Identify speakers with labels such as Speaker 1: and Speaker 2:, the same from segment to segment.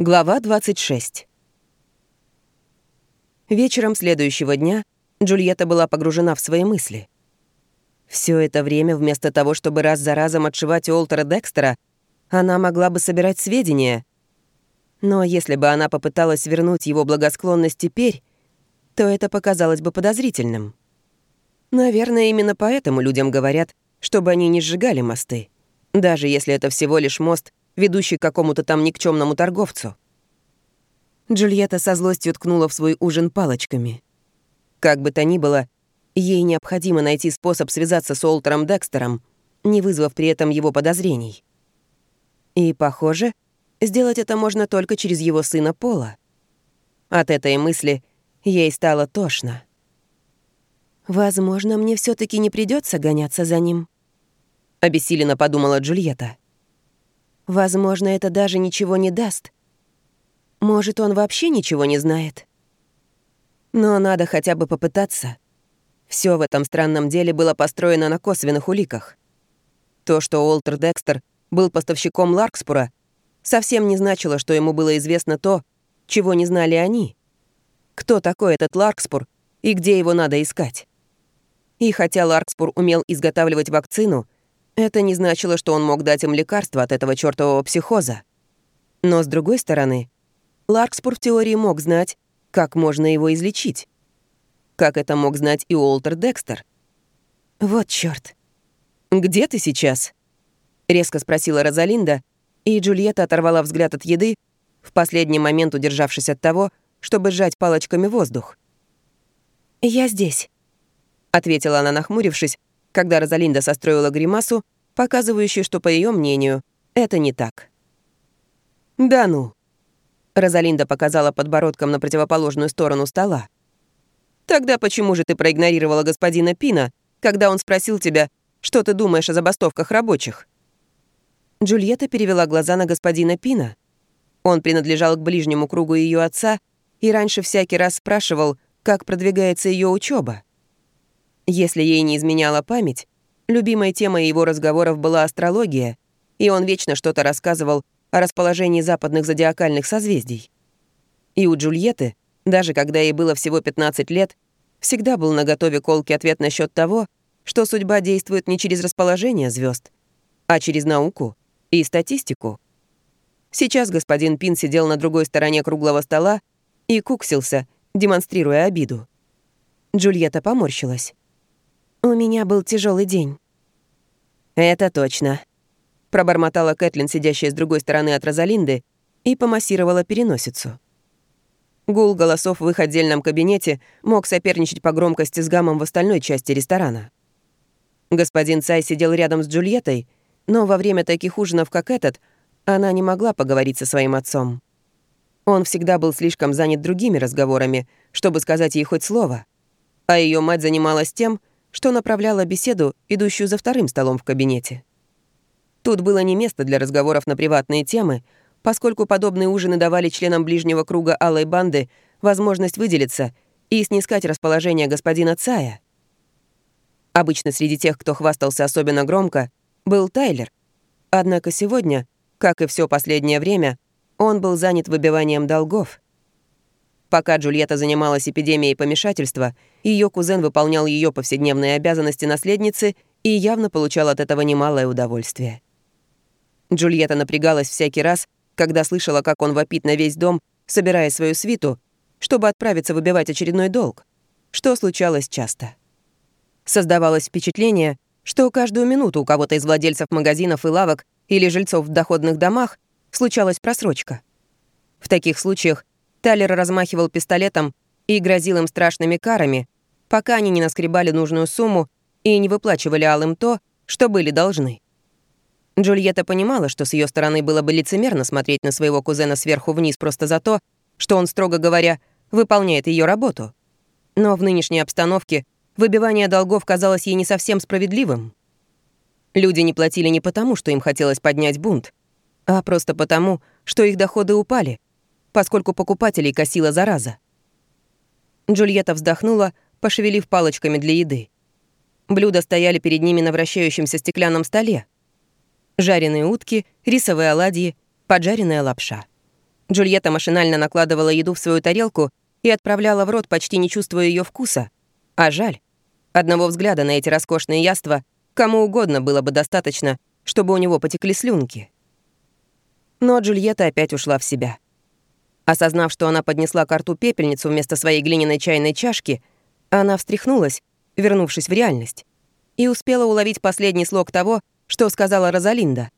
Speaker 1: Глава 26. Вечером следующего дня Джульетта была погружена в свои мысли. Все это время, вместо того, чтобы раз за разом отшивать Уолтера Декстера, она могла бы собирать сведения. Но если бы она попыталась вернуть его благосклонность теперь, то это показалось бы подозрительным. Наверное, именно поэтому людям говорят, чтобы они не сжигали мосты, даже если это всего лишь мост, ведущий к какому-то там никчемному торговцу. Джульетта со злостью ткнула в свой ужин палочками. Как бы то ни было, ей необходимо найти способ связаться с Олтером Декстером, не вызвав при этом его подозрений. И, похоже, сделать это можно только через его сына Пола. От этой мысли ей стало тошно. «Возможно, мне все таки не придется гоняться за ним», — обессиленно подумала Джульетта. Возможно, это даже ничего не даст. Может, он вообще ничего не знает. Но надо хотя бы попытаться. Все в этом странном деле было построено на косвенных уликах. То, что Уолтер Декстер был поставщиком Ларкспура, совсем не значило, что ему было известно то, чего не знали они. Кто такой этот Ларкспур и где его надо искать? И хотя Ларкспур умел изготавливать вакцину — это не значило, что он мог дать им лекарство от этого чертового психоза. Но, с другой стороны, Ларкспур в теории мог знать, как можно его излечить. Как это мог знать и Уолтер Декстер. «Вот чёрт. Где ты сейчас?» — резко спросила Розалинда, и Джульетта оторвала взгляд от еды, в последний момент удержавшись от того, чтобы сжать палочками воздух. «Я здесь», — ответила она, нахмурившись, когда Розалинда состроила гримасу, показывающую, что, по ее мнению, это не так. «Да ну!» Розалинда показала подбородком на противоположную сторону стола. «Тогда почему же ты проигнорировала господина Пина, когда он спросил тебя, что ты думаешь о забастовках рабочих?» Джульетта перевела глаза на господина Пина. Он принадлежал к ближнему кругу ее отца и раньше всякий раз спрашивал, как продвигается ее учеба. Если ей не изменяла память, любимой темой его разговоров была астрология, и он вечно что-то рассказывал о расположении западных зодиакальных созвездий. И у Джульетты, даже когда ей было всего 15 лет, всегда был наготове колкий ответ насчет того, что судьба действует не через расположение звезд, а через науку и статистику. Сейчас господин Пин сидел на другой стороне круглого стола и куксился, демонстрируя обиду. Джульетта поморщилась. «У меня был тяжелый день». «Это точно», — пробормотала Кэтлин, сидящая с другой стороны от Розалинды, и помассировала переносицу. Гул голосов в их отдельном кабинете мог соперничать по громкости с гамом в остальной части ресторана. Господин Цай сидел рядом с Джульеттой, но во время таких ужинов, как этот, она не могла поговорить со своим отцом. Он всегда был слишком занят другими разговорами, чтобы сказать ей хоть слово. А ее мать занималась тем, что направляла беседу, идущую за вторым столом в кабинете. Тут было не место для разговоров на приватные темы, поскольку подобные ужины давали членам ближнего круга Алой Банды возможность выделиться и снискать расположение господина Цая. Обычно среди тех, кто хвастался особенно громко, был Тайлер. Однако сегодня, как и все последнее время, он был занят выбиванием долгов — Пока Джульетта занималась эпидемией помешательства, ее кузен выполнял ее повседневные обязанности наследницы и явно получал от этого немалое удовольствие. Джульетта напрягалась всякий раз, когда слышала, как он вопит на весь дом, собирая свою свиту, чтобы отправиться выбивать очередной долг, что случалось часто. Создавалось впечатление, что каждую минуту у кого-то из владельцев магазинов и лавок или жильцов в доходных домах случалась просрочка. В таких случаях Талер размахивал пистолетом и грозил им страшными карами, пока они не наскребали нужную сумму и не выплачивали алым то, что были должны. Джульетта понимала, что с ее стороны было бы лицемерно смотреть на своего кузена сверху вниз просто за то, что он, строго говоря, выполняет ее работу. Но в нынешней обстановке выбивание долгов казалось ей не совсем справедливым. Люди не платили не потому, что им хотелось поднять бунт, а просто потому, что их доходы упали — поскольку покупателей косила зараза. Джульетта вздохнула, пошевелив палочками для еды. Блюда стояли перед ними на вращающемся стеклянном столе. Жареные утки, рисовые оладьи, поджаренная лапша. Джульетта машинально накладывала еду в свою тарелку и отправляла в рот, почти не чувствуя ее вкуса. А жаль. Одного взгляда на эти роскошные яства кому угодно было бы достаточно, чтобы у него потекли слюнки. Но Джульетта опять ушла в себя. Осознав, что она поднесла к рту пепельницу вместо своей глиняной чайной чашки, она встряхнулась, вернувшись в реальность, и успела уловить последний слог того, что сказала Розалинда.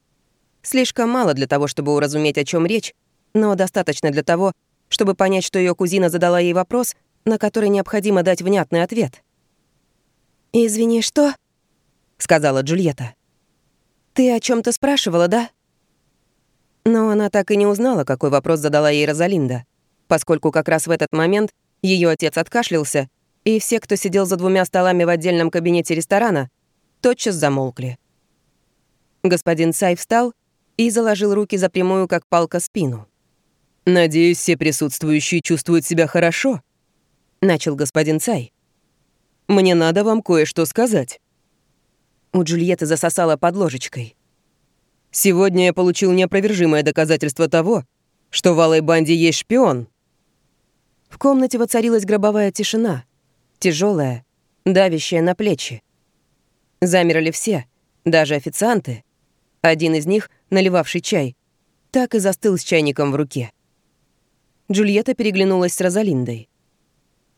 Speaker 1: Слишком мало для того, чтобы уразуметь, о чем речь, но достаточно для того, чтобы понять, что ее кузина задала ей вопрос, на который необходимо дать внятный ответ. «Извини, что?» — сказала Джульетта. «Ты о чем то спрашивала, да?» Но она так и не узнала, какой вопрос задала ей Розалинда, поскольку как раз в этот момент ее отец откашлялся, и все, кто сидел за двумя столами в отдельном кабинете ресторана, тотчас замолкли. Господин Сай встал и заложил руки за прямую, как палка, спину.
Speaker 2: «Надеюсь, все присутствующие чувствуют себя хорошо», — начал господин Цай. «Мне надо вам кое-что сказать».
Speaker 1: У Джульетты засосала под ложечкой.
Speaker 2: Сегодня я получил неопровержимое доказательство того, что в Алой банде есть шпион.
Speaker 1: В комнате воцарилась гробовая тишина, тяжелая, давящая на плечи. Замерли все, даже официанты. Один из них, наливавший чай, так и застыл с чайником в руке. Джульетта переглянулась с Розалиндой.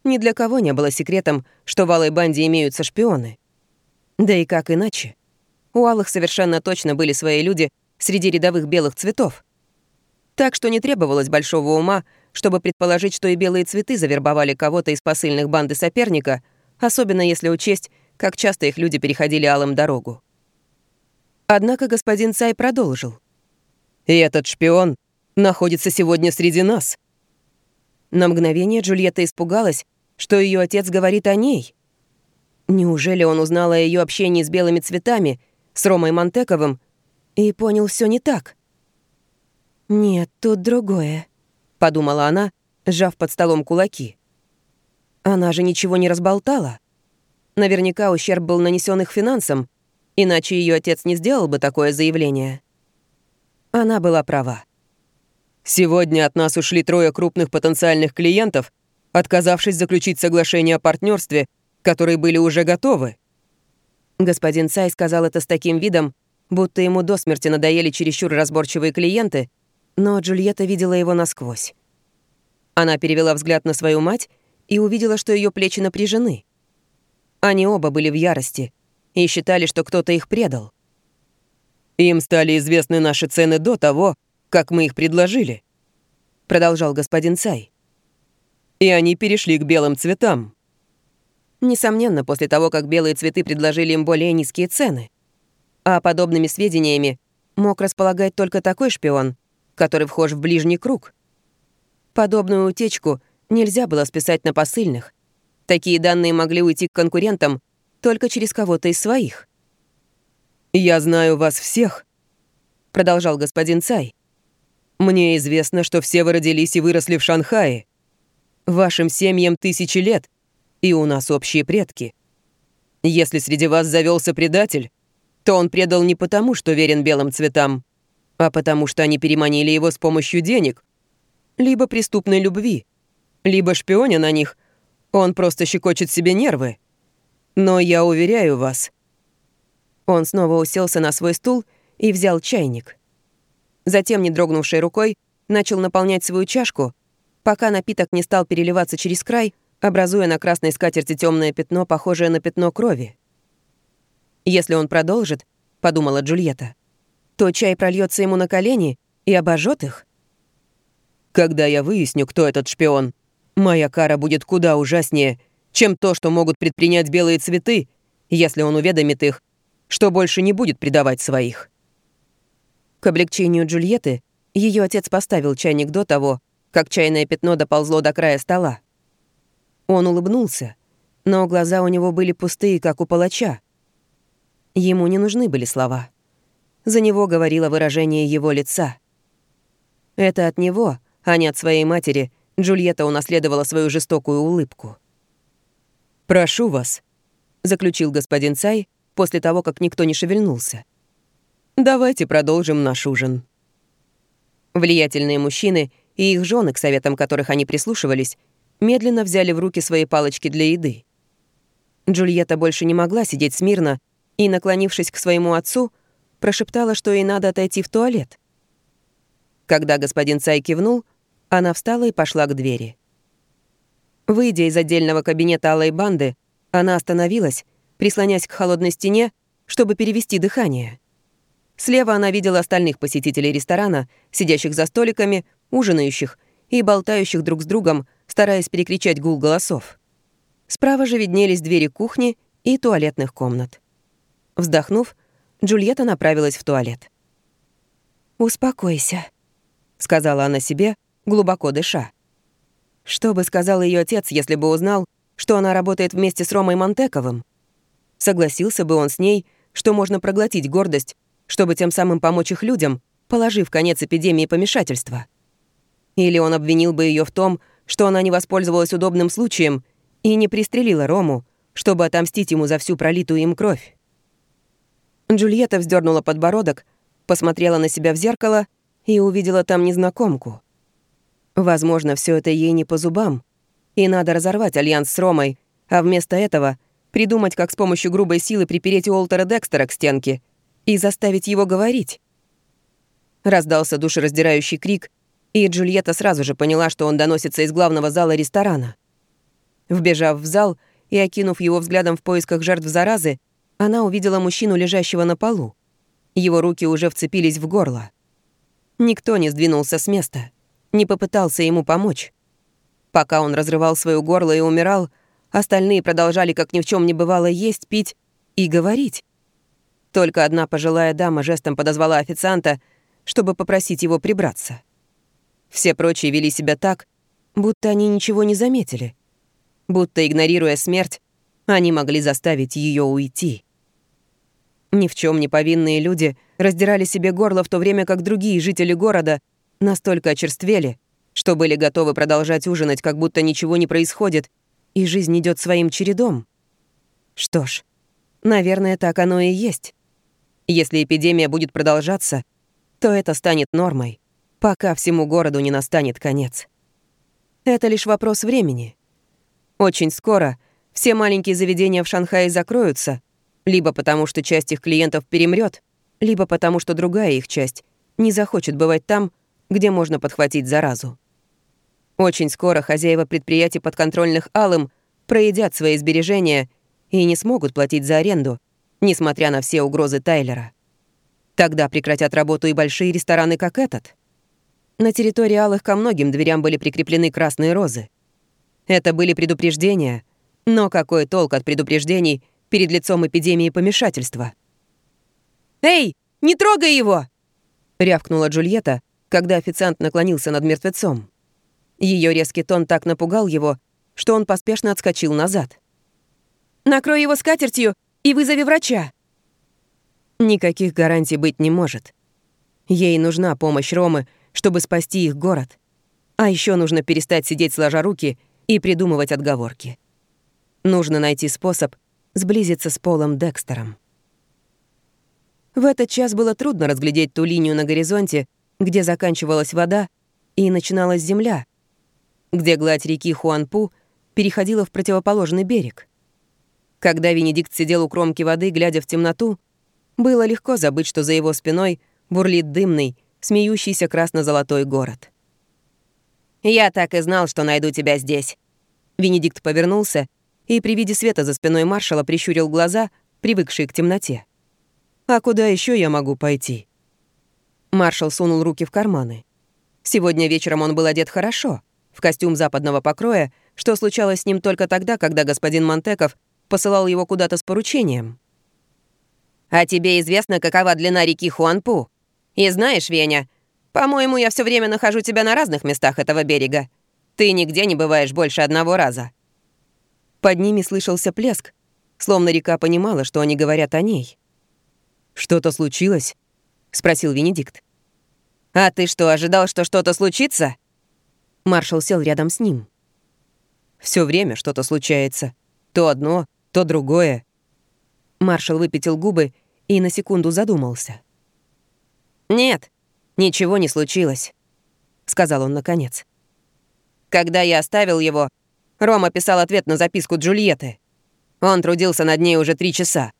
Speaker 1: Ни для кого не было секретом, что в Алой банде имеются шпионы. Да и как иначе? У алых совершенно точно были свои люди среди рядовых белых цветов. Так что не требовалось большого ума, чтобы предположить, что и белые цветы завербовали кого-то из посыльных банды соперника, особенно если учесть, как часто их люди переходили алым дорогу. Однако господин Цай продолжил.
Speaker 2: «И этот шпион находится сегодня среди нас».
Speaker 1: На мгновение Джульетта испугалась, что ее отец говорит о ней. Неужели он узнал о ее общении с белыми цветами — с Ромой Монтековым и понял все не так. «Нет, тут другое», — подумала она, сжав под столом кулаки. Она же ничего не разболтала. Наверняка ущерб был нанесен их финансам, иначе ее отец не сделал бы такое заявление. Она была права.
Speaker 2: «Сегодня от нас ушли трое крупных потенциальных клиентов, отказавшись заключить соглашение о партнерстве, которые были уже готовы»,
Speaker 1: Господин Цай сказал это с таким видом, будто ему до смерти надоели чересчур разборчивые клиенты, но Джульетта видела его насквозь. Она перевела взгляд на свою мать и увидела, что ее плечи напряжены. Они оба были в ярости и считали, что кто-то их предал.
Speaker 2: «Им стали известны наши цены до того, как мы их предложили», — продолжал господин Цай. «И они перешли к белым цветам.
Speaker 1: Несомненно, после того, как белые цветы предложили им более низкие цены. А подобными сведениями мог располагать только такой шпион, который вхож в ближний круг. Подобную утечку нельзя было списать на посыльных. Такие данные могли уйти к конкурентам только через кого-то из своих.
Speaker 2: «Я знаю вас всех», — продолжал господин Цай. «Мне известно, что все вы родились и выросли в Шанхае. Вашим семьям тысячи лет, и у нас общие предки. Если среди вас завелся предатель, то он предал не потому, что верен белым цветам, а потому что они переманили его с помощью денег, либо преступной любви, либо шпионя на них, он просто щекочет себе нервы. Но я уверяю вас...
Speaker 1: Он снова уселся на свой стул и взял чайник. Затем, не дрогнувшей рукой, начал наполнять свою чашку, пока напиток не стал переливаться через край, образуя на красной скатерти темное пятно, похожее на пятно крови. «Если он продолжит», — подумала Джульетта, «то чай прольется ему на колени и обожжет их».
Speaker 2: «Когда я выясню, кто этот шпион, моя кара будет куда ужаснее, чем то, что могут предпринять белые цветы, если он уведомит их, что больше не будет предавать своих».
Speaker 1: К облегчению Джульетты ее отец поставил чайник до того, как чайное пятно доползло до края стола. Он улыбнулся, но глаза у него были пустые, как у палача. Ему не нужны были слова. За него говорило выражение его лица. Это от него, а не от своей матери, Джульетта унаследовала свою жестокую улыбку.
Speaker 2: «Прошу вас», —
Speaker 1: заключил господин Цай после того, как никто не шевельнулся.
Speaker 2: «Давайте продолжим наш ужин».
Speaker 1: Влиятельные мужчины и их жены, к советам которых они прислушивались, медленно взяли в руки свои палочки для еды. Джульетта больше не могла сидеть смирно и, наклонившись к своему отцу, прошептала, что ей надо отойти в туалет. Когда господин Цай кивнул, она встала и пошла к двери. Выйдя из отдельного кабинета алой банды, она остановилась, прислонясь к холодной стене, чтобы перевести дыхание. Слева она видела остальных посетителей ресторана, сидящих за столиками, ужинающих и болтающих друг с другом, стараясь перекричать гул голосов. Справа же виднелись двери кухни и туалетных комнат. Вздохнув, Джульетта направилась в туалет. «Успокойся», — сказала она себе, глубоко дыша. Что бы сказал ее отец, если бы узнал, что она работает вместе с Ромой Монтековым? Согласился бы он с ней, что можно проглотить гордость, чтобы тем самым помочь их людям, положив конец эпидемии помешательства? Или он обвинил бы ее в том, что она не воспользовалась удобным случаем и не пристрелила Рому, чтобы отомстить ему за всю пролитую им кровь? Джульетта вздернула подбородок, посмотрела на себя в зеркало и увидела там незнакомку. Возможно, все это ей не по зубам, и надо разорвать альянс с Ромой, а вместо этого придумать, как с помощью грубой силы припереть Уолтера Декстера к стенке и заставить его говорить. Раздался душераздирающий крик, и Джульетта сразу же поняла, что он доносится из главного зала ресторана. Вбежав в зал и окинув его взглядом в поисках жертв заразы, она увидела мужчину, лежащего на полу. Его руки уже вцепились в горло. Никто не сдвинулся с места не попытался ему помочь. Пока он разрывал свое горло и умирал, остальные продолжали, как ни в чем не бывало, есть, пить и говорить. Только одна пожилая дама жестом подозвала официанта, чтобы попросить его прибраться. Все прочие вели себя так, будто они ничего не заметили. Будто, игнорируя смерть, они могли заставить ее уйти. Ни в чем не повинные люди раздирали себе горло в то время, как другие жители города — настолько очерствели, что были готовы продолжать ужинать, как будто ничего не происходит, и жизнь идет своим чередом. Что ж, наверное, так оно и есть. Если эпидемия будет продолжаться, то это станет нормой, пока всему городу не настанет конец. Это лишь вопрос времени. Очень скоро все маленькие заведения в Шанхае закроются, либо потому, что часть их клиентов перемрет, либо потому, что другая их часть не захочет бывать там, где можно подхватить заразу. Очень скоро хозяева предприятий подконтрольных Алым проедят свои сбережения и не смогут платить за аренду, несмотря на все угрозы Тайлера. Тогда прекратят работу и большие рестораны, как этот. На территории Алых ко многим дверям были прикреплены красные розы. Это были предупреждения, но какой толк от предупреждений перед лицом эпидемии помешательства? «Эй, не трогай его!» — рявкнула Джульетта, когда официант наклонился над мертвецом. Ее резкий тон так напугал его, что он поспешно отскочил назад. «Накрой его скатертью и вызови врача!» Никаких гарантий быть не может. Ей нужна помощь Ромы, чтобы спасти их город. А еще нужно перестать сидеть сложа руки и придумывать отговорки. Нужно найти способ сблизиться с Полом Декстером. В этот час было трудно разглядеть ту линию на горизонте, где заканчивалась вода и начиналась земля, где гладь реки Хуанпу переходила в противоположный берег. Когда Венедикт сидел у кромки воды, глядя в темноту, было легко забыть, что за его спиной бурлит дымный, смеющийся красно-золотой город. «Я так и знал, что найду тебя здесь». Венедикт повернулся и при виде света за спиной маршала прищурил глаза, привыкшие к темноте. «А куда еще я могу пойти?» Маршал сунул руки в карманы. Сегодня вечером он был одет хорошо, в костюм западного покроя, что случалось с ним только тогда, когда господин Монтеков посылал его куда-то с поручением. «А тебе известно, какова длина реки Хуанпу? И знаешь, Веня, по-моему, я все время нахожу тебя на разных местах этого берега. Ты нигде не бываешь больше одного раза». Под ними слышался плеск, словно река понимала, что они говорят о ней. «Что-то случилось?» — спросил Венедикт. «А ты что, ожидал, что что-то случится?» Маршал сел рядом с ним. Все время что-то случается. То одно, то другое». Маршал выпятил губы и на секунду задумался. «Нет, ничего не случилось. — сказал он наконец. «Когда я оставил его, Рома писал ответ на записку Джульетты. Он трудился над ней уже три часа.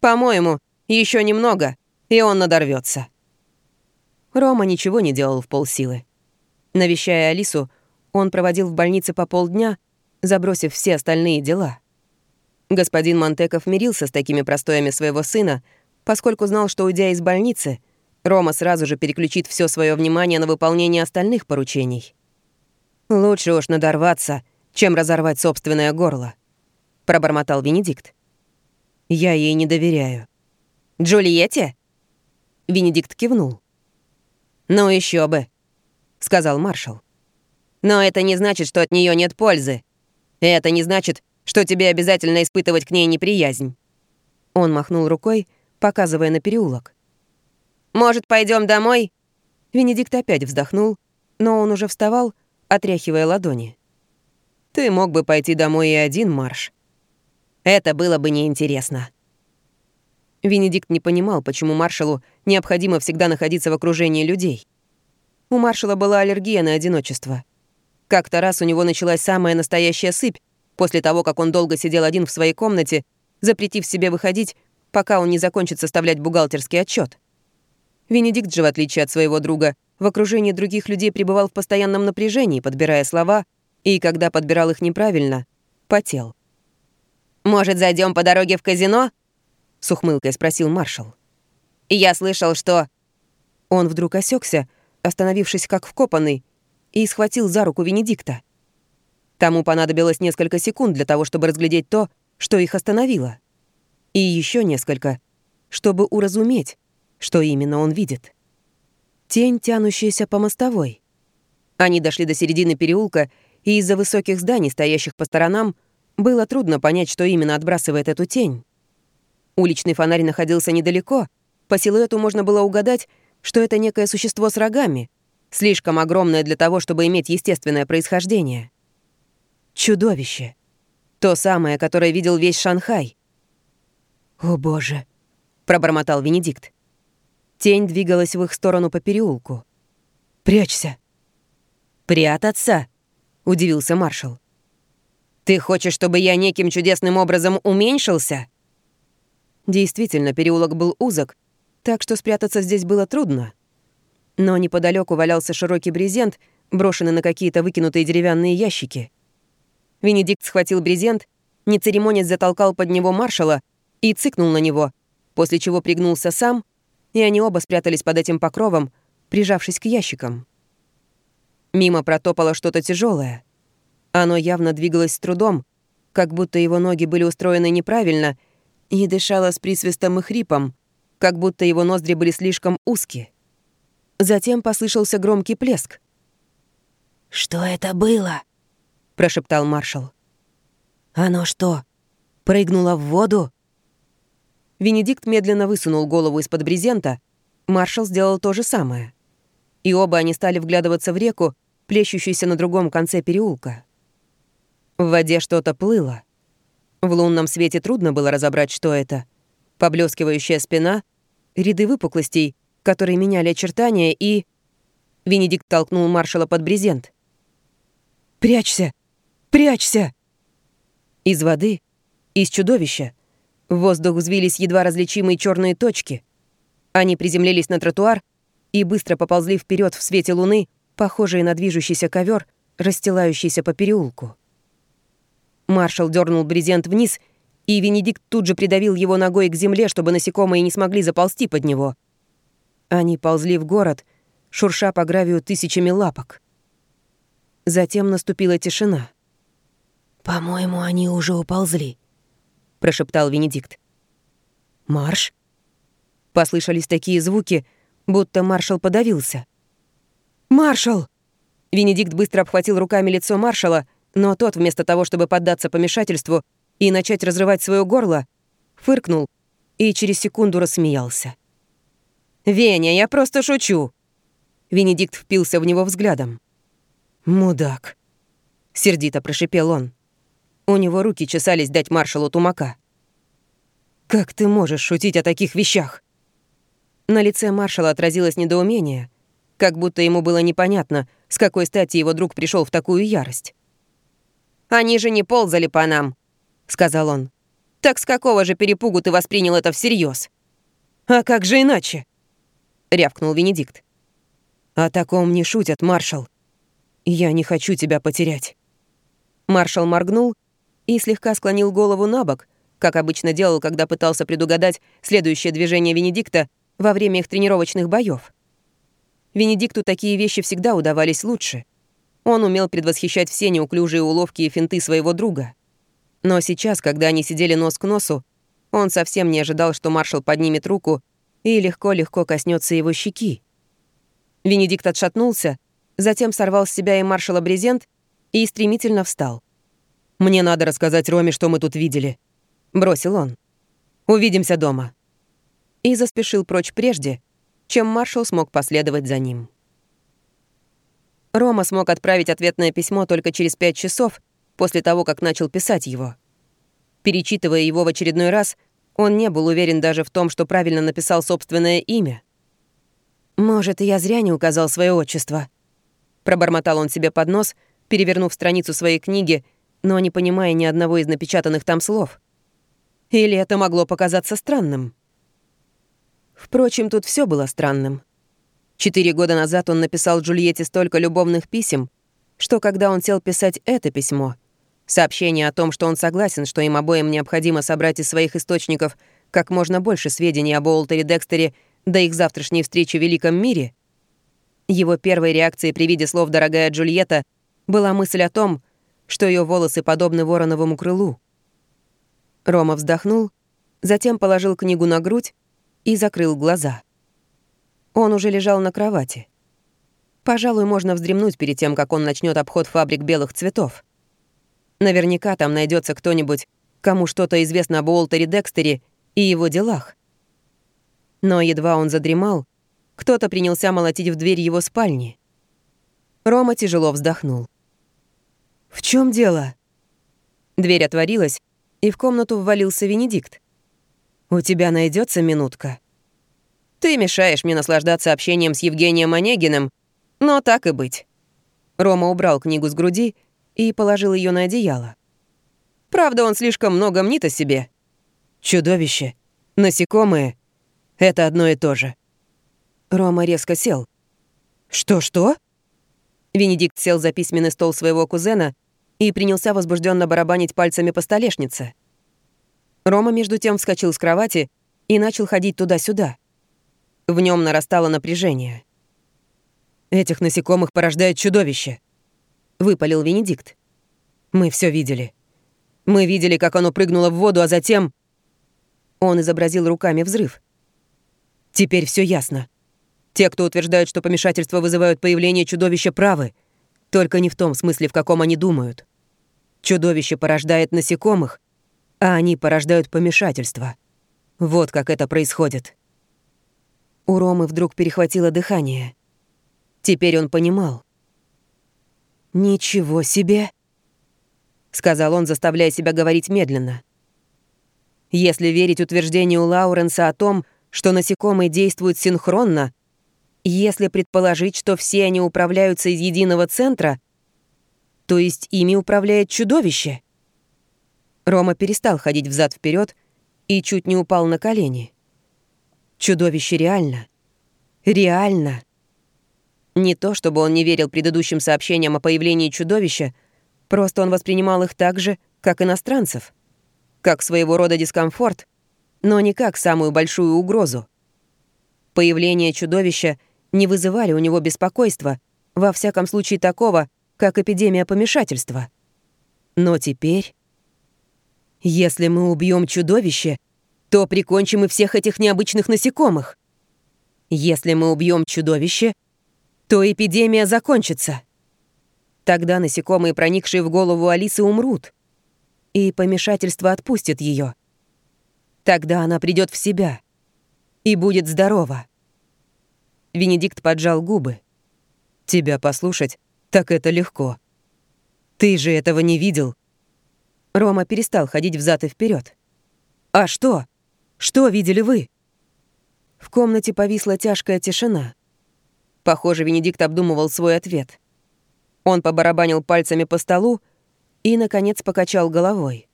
Speaker 1: По-моему, еще немного, и он надорвется. Рома ничего не делал в полсилы. Навещая Алису, он проводил в больнице по полдня, забросив все остальные дела. Господин Монтеков мирился с такими простоями своего сына, поскольку знал, что, уйдя из больницы, Рома сразу же переключит все свое внимание на выполнение остальных поручений. «Лучше уж надорваться, чем разорвать собственное горло», — пробормотал Венедикт. «Я ей не доверяю». «Джульетте?» Венедикт кивнул. «Ну еще бы», — сказал маршал. «Но это не значит, что от нее нет пользы. Это не значит, что тебе обязательно испытывать к ней неприязнь». Он махнул рукой, показывая на переулок. «Может, пойдем домой?» Венедикт опять вздохнул, но он уже вставал, отряхивая ладони. «Ты мог бы пойти домой и один, Марш. Это было бы неинтересно». Венедикт не понимал, почему маршалу необходимо всегда находиться в окружении людей. У маршала была аллергия на одиночество. Как-то раз у него началась самая настоящая сыпь после того, как он долго сидел один в своей комнате, запретив себе выходить, пока он не закончит составлять бухгалтерский отчет. Венедикт же, в отличие от своего друга, в окружении других людей пребывал в постоянном напряжении, подбирая слова, и, когда подбирал их неправильно, потел. «Может, зайдем по дороге в казино?» — с ухмылкой спросил маршал. «Я слышал, что...» Он вдруг осекся, остановившись как вкопанный, и схватил за руку Венедикта. Тому понадобилось несколько секунд для того, чтобы разглядеть то, что их остановило. И еще несколько, чтобы уразуметь, что именно он видит. Тень, тянущаяся по мостовой. Они дошли до середины переулка, и из-за высоких зданий, стоящих по сторонам, было трудно понять, что именно отбрасывает эту тень. Уличный фонарь находился недалеко. По силуэту можно было угадать, что это некое существо с рогами, слишком огромное для того, чтобы иметь естественное происхождение. Чудовище. То самое, которое видел весь Шанхай. «О, боже!» — пробормотал Венедикт. Тень двигалась в их сторону по переулку. «Прячься!» «Прятаться?» — удивился маршал. «Ты хочешь, чтобы я неким чудесным образом уменьшился?» Действительно, переулок был узок, так что спрятаться здесь было трудно. Но неподалеку валялся широкий брезент, брошенный на какие-то выкинутые деревянные ящики. Венедикт схватил брезент, не церемонясь затолкал под него маршала и цыкнул на него, после чего пригнулся сам, и они оба спрятались под этим покровом, прижавшись к ящикам. Мимо протопало что-то тяжелое. Оно явно двигалось с трудом, как будто его ноги были устроены неправильно — и дышала с присвистом и хрипом, как будто его ноздри были слишком узкие. Затем послышался громкий плеск.
Speaker 3: «Что это было?» — прошептал маршал. «Оно что, прыгнуло в воду?»
Speaker 1: Венедикт медленно высунул голову из-под брезента. Маршал сделал то же самое. И оба они стали вглядываться в реку, плещущуюся на другом конце переулка. В воде что-то плыло. В лунном свете трудно было разобрать, что это. Поблескивающая спина, ряды выпуклостей, которые меняли очертания, и... Венедикт толкнул маршала под брезент. «Прячься! Прячься!» Из воды, из чудовища, в воздух взвились едва различимые черные точки. Они приземлились на тротуар и быстро поползли вперед в свете луны, похожие на движущийся ковер, расстилающийся по переулку. Маршал дернул брезент вниз, и Венедикт тут же придавил его ногой к земле, чтобы насекомые не смогли заползти под него. Они ползли в город, шурша по гравию тысячами лапок. Затем наступила тишина.
Speaker 3: «По-моему, они уже уползли», —
Speaker 1: прошептал Венедикт. «Марш?» Послышались такие звуки, будто маршал подавился. «Маршал!» Венедикт быстро обхватил руками лицо маршала — но тот, вместо того, чтобы поддаться помешательству и начать разрывать свое горло, фыркнул и через секунду рассмеялся. «Веня, я просто шучу!» Венедикт впился в него взглядом. «Мудак!» — сердито прошипел он. У него руки чесались дать маршалу тумака. «Как ты можешь шутить о таких вещах?» На лице маршала отразилось недоумение, как будто ему было непонятно, с какой стати его друг пришел в такую ярость. «Они же не ползали по нам», — сказал он. «Так с какого же перепугу ты воспринял это всерьез?
Speaker 2: «А как же иначе?»
Speaker 1: — рявкнул Венедикт.
Speaker 2: «О таком не шутят, маршал. Я не хочу тебя потерять».
Speaker 1: Маршал моргнул и слегка склонил голову на бок, как обычно делал, когда пытался предугадать следующее движение Венедикта во время их тренировочных боев. Венедикту такие вещи всегда удавались лучше. Он умел предвосхищать все неуклюжие уловки и финты своего друга. Но сейчас, когда они сидели нос к носу, он совсем не ожидал, что маршал поднимет руку и легко-легко коснется его щеки. Венедикт отшатнулся, затем сорвал с себя и маршала брезент и стремительно встал.
Speaker 2: «Мне надо рассказать Роме, что мы тут видели», — бросил он. «Увидимся дома».
Speaker 1: И заспешил прочь прежде, чем маршал смог последовать за ним. Рома смог отправить ответное письмо только через пять часов после того, как начал писать его. Перечитывая его в очередной раз, он не был уверен даже в том, что правильно написал собственное имя. «Может, я зря не указал свое отчество», — пробормотал он себе под нос, перевернув страницу своей книги, но не понимая ни одного из напечатанных там слов. Или это могло показаться странным? Впрочем, тут все было странным. Четыре года назад он написал Джульетте столько любовных писем, что когда он сел писать это письмо, сообщение о том, что он согласен, что им обоим необходимо собрать из своих источников как можно больше сведений об Уолтере Декстере до их завтрашней встречи в Великом мире, его первой реакцией при виде слов «дорогая Джульетта» была мысль о том, что ее волосы подобны вороновому крылу. Рома вздохнул, затем положил книгу на грудь и закрыл глаза. Он уже лежал на кровати. Пожалуй, можно вздремнуть перед тем, как он начнет обход фабрик белых цветов. Наверняка там найдется кто-нибудь, кому что-то известно об Уолтере Декстере и его делах. Но едва он задремал, кто-то принялся молотить в дверь его спальни. Рома тяжело вздохнул.
Speaker 2: «В чем дело?»
Speaker 1: Дверь отворилась, и в комнату ввалился Венедикт.
Speaker 2: «У тебя найдется минутка?»
Speaker 1: «Ты мешаешь мне наслаждаться общением с Евгением Онегиным, но так и быть». Рома убрал книгу с груди и положил ее на одеяло. «Правда, он слишком много мнит о себе».
Speaker 2: «Чудовище, насекомые — это одно и то же».
Speaker 1: Рома резко сел.
Speaker 2: «Что-что?»
Speaker 1: Венедикт сел за письменный стол своего кузена и принялся возбужденно барабанить пальцами по столешнице. Рома, между тем, вскочил с кровати и начал ходить туда-сюда. В нем нарастало напряжение.
Speaker 2: «Этих насекомых порождает чудовище», — выпалил Венедикт. «Мы все видели. Мы видели, как оно прыгнуло в воду, а затем...» Он изобразил руками взрыв. «Теперь все ясно. Те, кто утверждают, что помешательства вызывают появление чудовища, правы. Только не в том смысле, в каком они думают. Чудовище порождает насекомых, а они порождают помешательство. Вот как это происходит.
Speaker 1: У Ромы вдруг перехватило дыхание. Теперь он понимал.
Speaker 2: «Ничего себе!»
Speaker 1: — сказал он, заставляя себя говорить медленно. Если верить утверждению Лауренса о том, что насекомые действуют синхронно, если предположить, что все они управляются из единого центра, то есть ими управляет чудовище. Рома перестал ходить взад вперед и чуть не упал на колени. Чудовище реально. Реально. Не то, чтобы он не верил предыдущим сообщениям о появлении чудовища, просто он воспринимал их так же, как иностранцев. Как своего рода дискомфорт, но не как самую большую угрозу. Появление чудовища не вызывали у него беспокойства, во всяком случае такого, как эпидемия помешательства. Но теперь... Если мы убьем чудовище, то прикончим и всех этих необычных насекомых. Если мы убьем чудовище, то эпидемия закончится. Тогда насекомые, проникшие в голову Алисы, умрут. И помешательство отпустит ее. Тогда она придет в себя и будет здорова. Венедикт поджал губы.
Speaker 2: «Тебя послушать, так это легко. Ты же этого не видел».
Speaker 1: Рома перестал ходить взад и вперед.
Speaker 2: «А что? Что видели вы?»
Speaker 1: В комнате повисла тяжкая тишина. Похоже, Венедикт обдумывал свой ответ. Он побарабанил пальцами по столу и, наконец, покачал головой.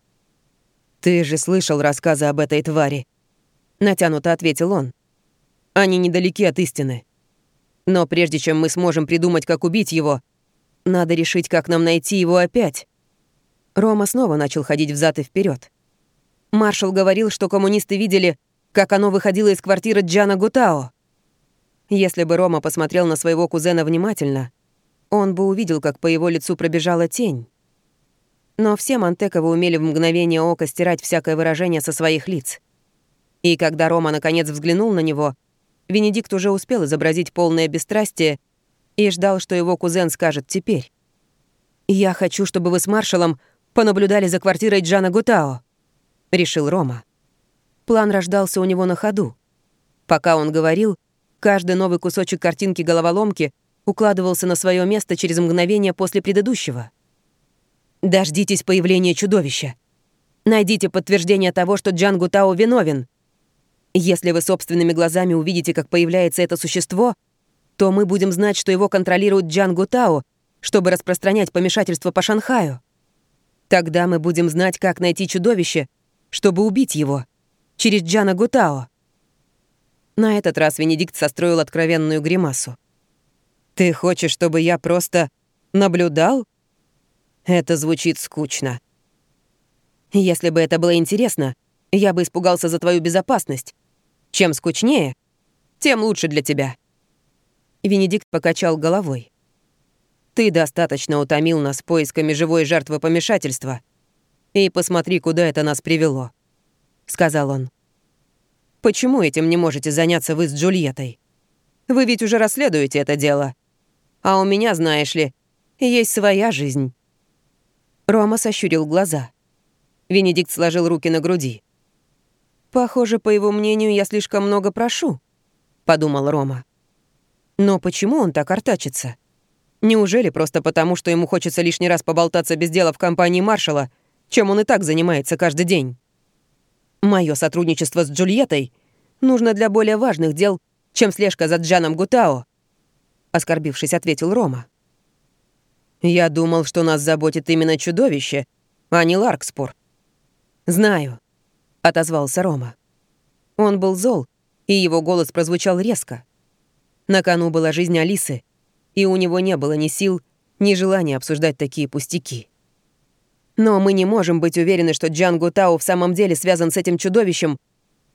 Speaker 1: «Ты же слышал рассказы об этой твари», — натянуто ответил он. «Они недалеки от истины. Но прежде чем мы сможем придумать, как убить его, надо решить, как нам найти его опять». Рома снова начал ходить взад и вперед. Маршал говорил, что коммунисты видели, как оно выходило из квартиры Джана Гутао. Если бы Рома посмотрел на своего кузена внимательно, он бы увидел, как по его лицу пробежала тень. Но все Монтековы умели в мгновение ока стирать всякое выражение со своих лиц. И когда Рома наконец взглянул на него, Венедикт уже успел изобразить полное бесстрастие и ждал, что его кузен скажет теперь. «Я хочу, чтобы вы с маршалом понаблюдали за квартирой Джана Гутао», — решил Рома. План рождался у него на ходу. Пока он говорил, каждый новый кусочек картинки головоломки укладывался на свое место через мгновение после предыдущего. «Дождитесь появления чудовища. Найдите подтверждение того, что Джан Гутао виновен. Если вы собственными глазами увидите, как появляется это существо, то мы будем знать, что его контролирует Джан Гутао, чтобы распространять помешательство по Шанхаю. Тогда мы будем знать, как найти чудовище, чтобы убить его, через Джана Гутао». На этот раз Венедикт состроил откровенную гримасу. «Ты хочешь, чтобы я просто наблюдал?» Это звучит скучно. Если бы это было интересно, я бы испугался за твою безопасность. Чем скучнее, тем лучше для тебя. Венедикт покачал головой. Ты достаточно утомил нас поисками живой жертвы помешательства. И посмотри, куда это нас привело, сказал он. Почему этим не можете заняться вы с Джульеттой? Вы ведь уже расследуете это дело. А у меня, знаешь ли, есть своя жизнь». Рома сощурил глаза. Венедикт сложил руки на груди. «Похоже, по его мнению, я слишком много прошу», — подумал Рома. «Но почему он так артачится? Неужели просто потому, что ему хочется лишний раз поболтаться без дела в компании маршала, чем он и так занимается каждый день? Мое сотрудничество с Джульеттой нужно для более важных дел, чем слежка за Джаном Гутао оскорбившись, ответил Рома. «Я думал, что нас заботит именно чудовище, а не Ларкспор». «Знаю», — отозвался Рома. Он был зол, и его голос прозвучал резко. На кону была жизнь Алисы, и у него не было ни сил, ни желания обсуждать такие пустяки. Но мы не можем быть уверены, что Джан Гутау в самом деле связан с этим чудовищем,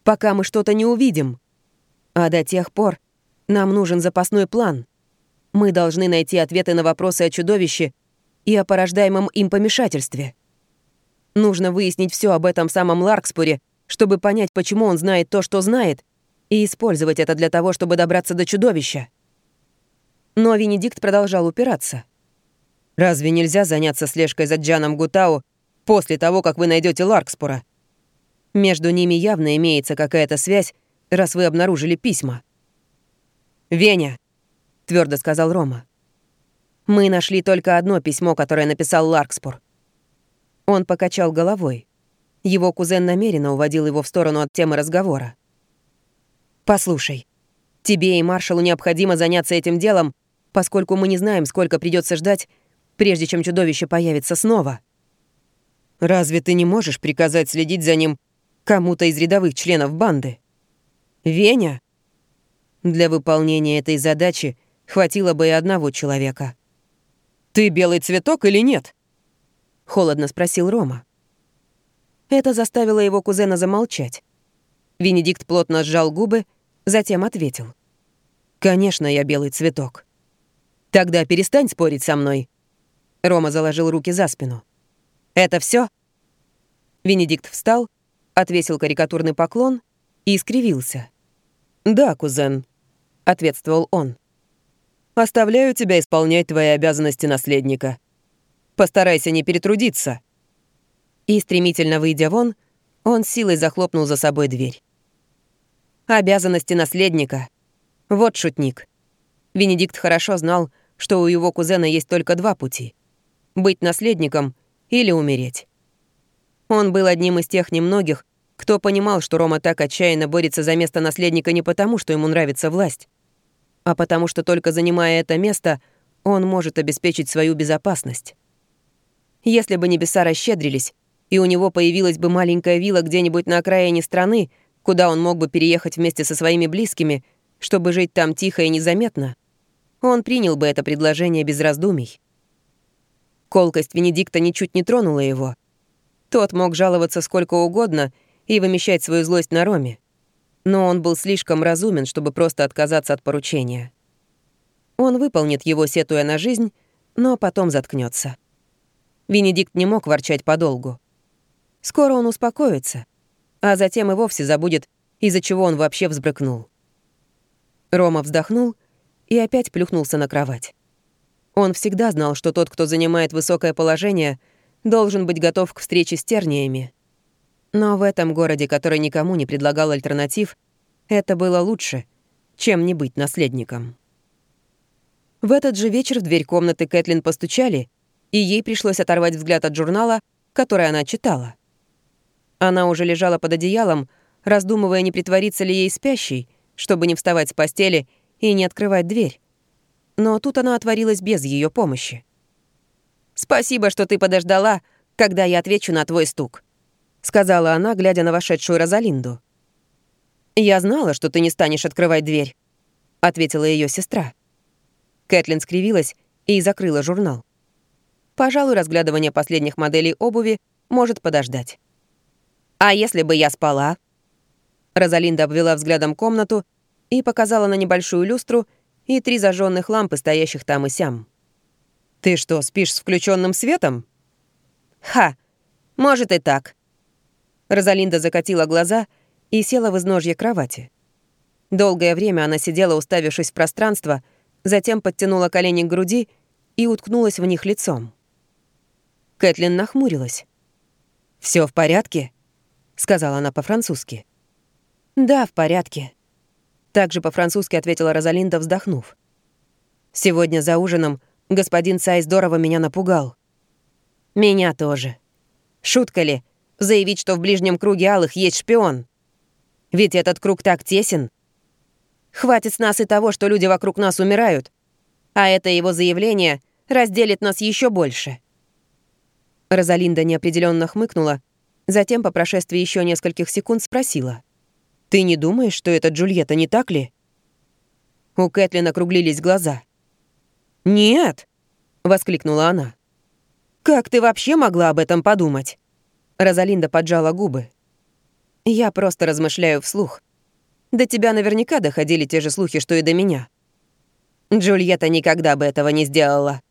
Speaker 1: пока мы что-то не увидим. А до тех пор нам нужен запасной план. Мы должны найти ответы на вопросы о чудовище и о порождаемом им помешательстве. Нужно выяснить все об этом самом Ларкспуре, чтобы понять, почему он знает то, что знает, и использовать это для того, чтобы добраться до чудовища. Но Венедикт продолжал упираться. «Разве нельзя заняться слежкой за Джаном Гутау после того, как вы найдете Ларкспура? Между ними явно имеется какая-то связь, раз вы обнаружили письма». «Веня!» твердо сказал Рома. Мы нашли только одно письмо, которое написал Ларкспор. Он покачал головой. Его кузен намеренно уводил его в сторону от темы разговора. «Послушай, тебе и маршалу необходимо заняться этим делом, поскольку мы не знаем, сколько придется ждать, прежде чем чудовище появится снова. Разве ты не можешь приказать следить за ним кому-то из рядовых членов банды? Веня? Для выполнения этой задачи — Хватило бы и одного человека. «Ты белый цветок или нет?» — холодно спросил Рома. Это заставило его кузена замолчать. Венедикт плотно сжал губы, затем ответил. «Конечно, я белый цветок». «Тогда перестань спорить со мной». Рома заложил руки за спину. «Это все? Венедикт встал, отвесил карикатурный поклон и искривился. «Да, кузен», — ответствовал он. Оставляю тебя исполнять твои обязанности наследника. Постарайся не перетрудиться». И, стремительно выйдя вон, он силой захлопнул за собой дверь. Обязанности наследника. Вот шутник. Венедикт хорошо знал, что у его кузена есть только два пути — быть наследником или умереть. Он был одним из тех немногих, кто понимал, что Рома так отчаянно борется за место наследника не потому, что ему нравится власть, а потому что только занимая это место, он может обеспечить свою безопасность. Если бы небеса расщедрились, и у него появилась бы маленькая вилла где-нибудь на окраине страны, куда он мог бы переехать вместе со своими близкими, чтобы жить там тихо и незаметно, он принял бы это предложение без раздумий. Колкость Венедикта ничуть не тронула его. Тот мог жаловаться сколько угодно и вымещать свою злость на Роме. Но он был слишком разумен, чтобы просто отказаться от поручения. Он выполнит его, сетуя на жизнь, но потом заткнется. Венедикт не мог ворчать подолгу. Скоро он успокоится, а затем и вовсе забудет, из-за чего он вообще взбрыкнул. Рома вздохнул и опять плюхнулся на кровать. Он всегда знал, что тот, кто занимает высокое положение, должен быть готов к встрече с терниями. Но в этом городе, который никому не предлагал альтернатив, это было лучше, чем не быть наследником. В этот же вечер в дверь комнаты Кэтлин постучали, и ей пришлось оторвать взгляд от журнала, который она читала. Она уже лежала под одеялом, раздумывая, не притвориться ли ей спящей, чтобы не вставать с постели и не открывать дверь. Но тут она отворилась без ее помощи. «Спасибо, что ты подождала, когда я отвечу на твой стук», — сказала она, глядя на вошедшую Розалинду. «Я знала, что ты не станешь открывать дверь», — ответила ее сестра. Кэтлин скривилась и закрыла журнал. Пожалуй, разглядывание последних моделей обуви может подождать. «А если бы я спала?» Розалинда обвела взглядом комнату и показала на небольшую люстру и три зажженных лампы, стоящих там и сям. «Ты что, спишь с включенным светом?» «Ха! Может и так». Розалинда закатила глаза и села в изножье кровати. Долгое время она сидела, уставившись в пространство, затем подтянула колени к груди и уткнулась в них лицом. Кэтлин нахмурилась. Все в порядке?» — сказала она по-французски. «Да, в порядке», также по-французски ответила Розалинда, вздохнув. «Сегодня за ужином господин Сай здорово меня напугал». «Меня тоже. Шутка ли, заявить, что в ближнем круге алых есть шпион? Ведь этот круг так тесен. Хватит с нас и того, что люди вокруг нас умирают, а это его заявление разделит нас еще больше». Розалинда неопределенно хмыкнула, затем по прошествии еще нескольких секунд спросила. «Ты не думаешь, что это Джульетта, не так ли?» У Кэтлин округлились глаза. «Нет!» — воскликнула она. «Как ты вообще могла об этом подумать?» Розалинда поджала губы. «Я просто размышляю вслух. До тебя наверняка доходили те же слухи, что и до меня. Джульетта никогда бы этого не сделала».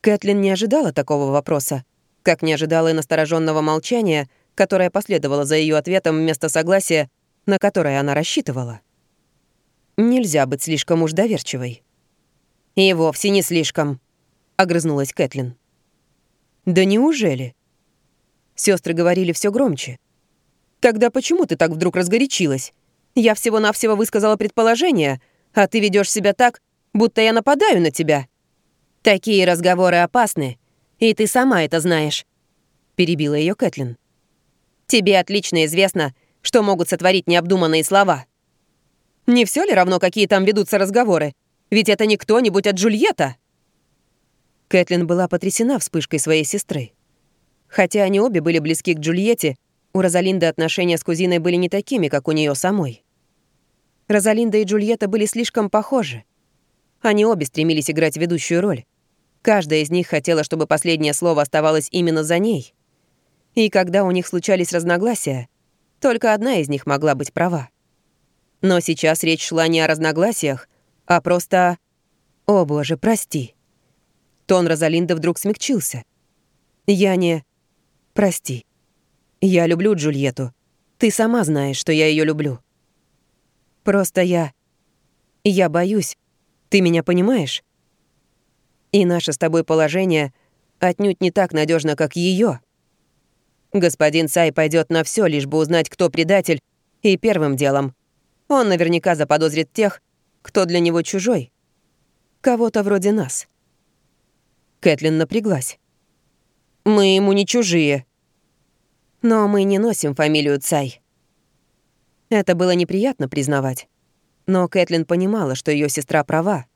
Speaker 1: Кэтлин не ожидала такого вопроса, как не ожидала и настороженного молчания, которое последовало за ее ответом вместо согласия на которое она рассчитывала. Нельзя быть слишком уж доверчивой. «И вовсе не слишком», — огрызнулась Кэтлин. «Да неужели?» Сестры говорили все громче. «Тогда почему ты так вдруг разгорячилась? Я всего-навсего высказала предположение, а ты ведешь себя так, будто я нападаю на тебя. Такие разговоры опасны, и ты сама это знаешь», — перебила ее Кэтлин. «Тебе отлично известно, что могут сотворить необдуманные слова. Не все ли равно, какие там ведутся разговоры? Ведь это не кто-нибудь, а Джульетта. Кэтлин была потрясена вспышкой своей сестры. Хотя они обе были близки к Джульетте, у Розалинды отношения с кузиной были не такими, как у нее самой. Розалинда и Джульетта были слишком похожи. Они обе стремились играть ведущую роль. Каждая из них хотела, чтобы последнее слово оставалось именно за ней. И когда у них случались разногласия, только одна из них могла быть права. Но сейчас речь шла не о разногласиях, а просто... О боже, прости. Тон Розалинда вдруг смягчился. Я не... Прости. Я люблю Джульетту. Ты сама знаешь, что я ее люблю. Просто я... Я боюсь. Ты меня понимаешь? И наше с тобой положение отнюдь не так надежно, как ее. Господин Сай пойдет на все, лишь бы узнать, кто предатель, и первым делом он наверняка заподозрит тех, кто для него чужой. Кого-то вроде нас. Кэтлин напряглась. «Мы ему не чужие». «Но мы не носим фамилию Цай». Это было неприятно признавать. Но Кэтлин понимала, что ее сестра права.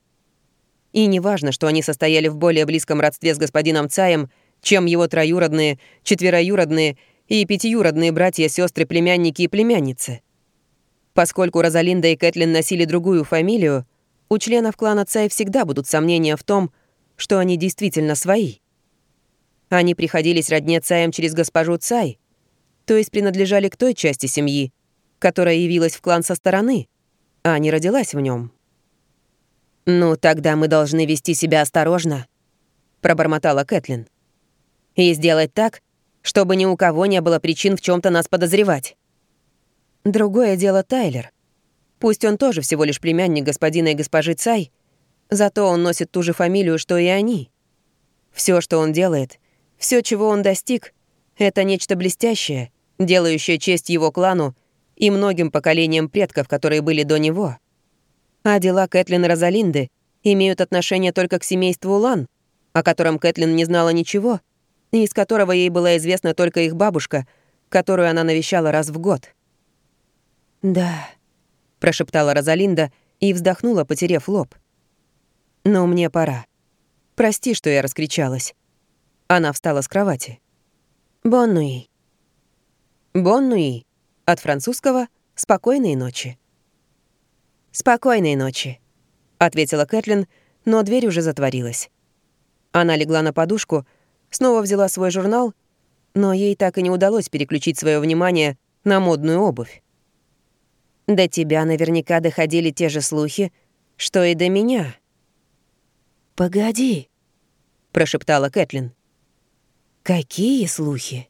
Speaker 1: И неважно, что они состояли в более близком родстве с господином Цаем, чем его троюродные, четвероюродные и пятиюродные братья, сестры, племянники и племянницы. Поскольку Розалинда и Кэтлин носили другую фамилию, у членов клана Цай всегда будут сомнения в том, что они действительно свои. Они приходились родне Цаем через госпожу Цай, то есть принадлежали к той части семьи, которая явилась в клан со стороны, а не родилась в нем. «Ну, тогда мы должны вести себя осторожно», — пробормотала Кэтлин. «И сделать так, чтобы ни у кого не было причин в чем то нас подозревать». Другое дело Тайлер. Пусть он тоже всего лишь племянник господина и госпожи Цай, зато он носит ту же фамилию, что и они. Все, что он делает, все, чего он достиг, это нечто блестящее, делающее честь его клану и многим поколениям предков, которые были до него. А дела Кэтлин и Розалинды имеют отношение только к семейству Лан, о котором Кэтлин не знала ничего, и из которого ей была известна только их бабушка, которую она навещала раз в год.
Speaker 3: «Да», —
Speaker 1: прошептала Розалинда и вздохнула, потерев лоб. «Но мне пора. Прости, что я раскричалась». Она встала с кровати.
Speaker 3: «Боннуи».
Speaker 1: «Боннуи» от французского «спокойной ночи». «Спокойной ночи», — ответила Кэтлин, но дверь уже затворилась. Она легла на подушку, снова взяла свой журнал, но ей так и не удалось переключить свое внимание на модную обувь. «До тебя наверняка доходили те же слухи, что и до меня».
Speaker 3: «Погоди», —
Speaker 1: прошептала Кэтлин.
Speaker 3: «Какие слухи?»